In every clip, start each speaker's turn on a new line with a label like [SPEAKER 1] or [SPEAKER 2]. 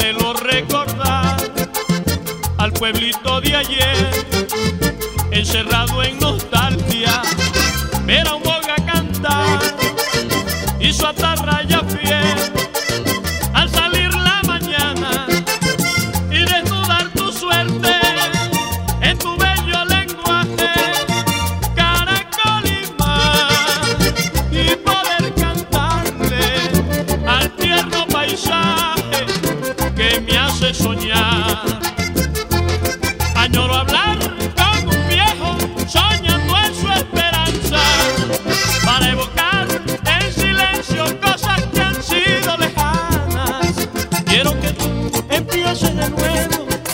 [SPEAKER 1] anhelo recordar al pueblito de ayer, encerrado en nostalgia.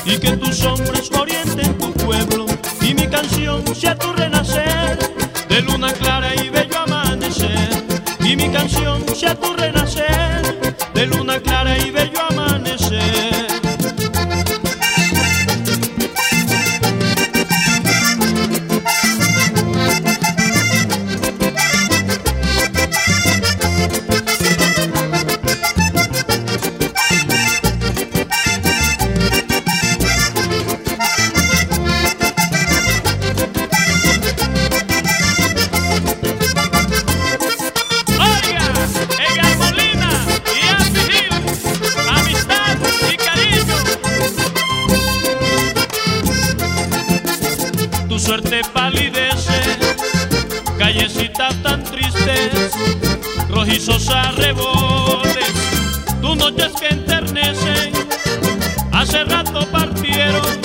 [SPEAKER 1] Y que tus hombres orienten tu pueblo y mi canción sea tu renacer de luna clara y bello amanecer. Y mi canción sea tu renacer Tu suerte palidece, callecitas tan tristes, rojizos arreboles, tus noches que enternecen, hace rato partieron,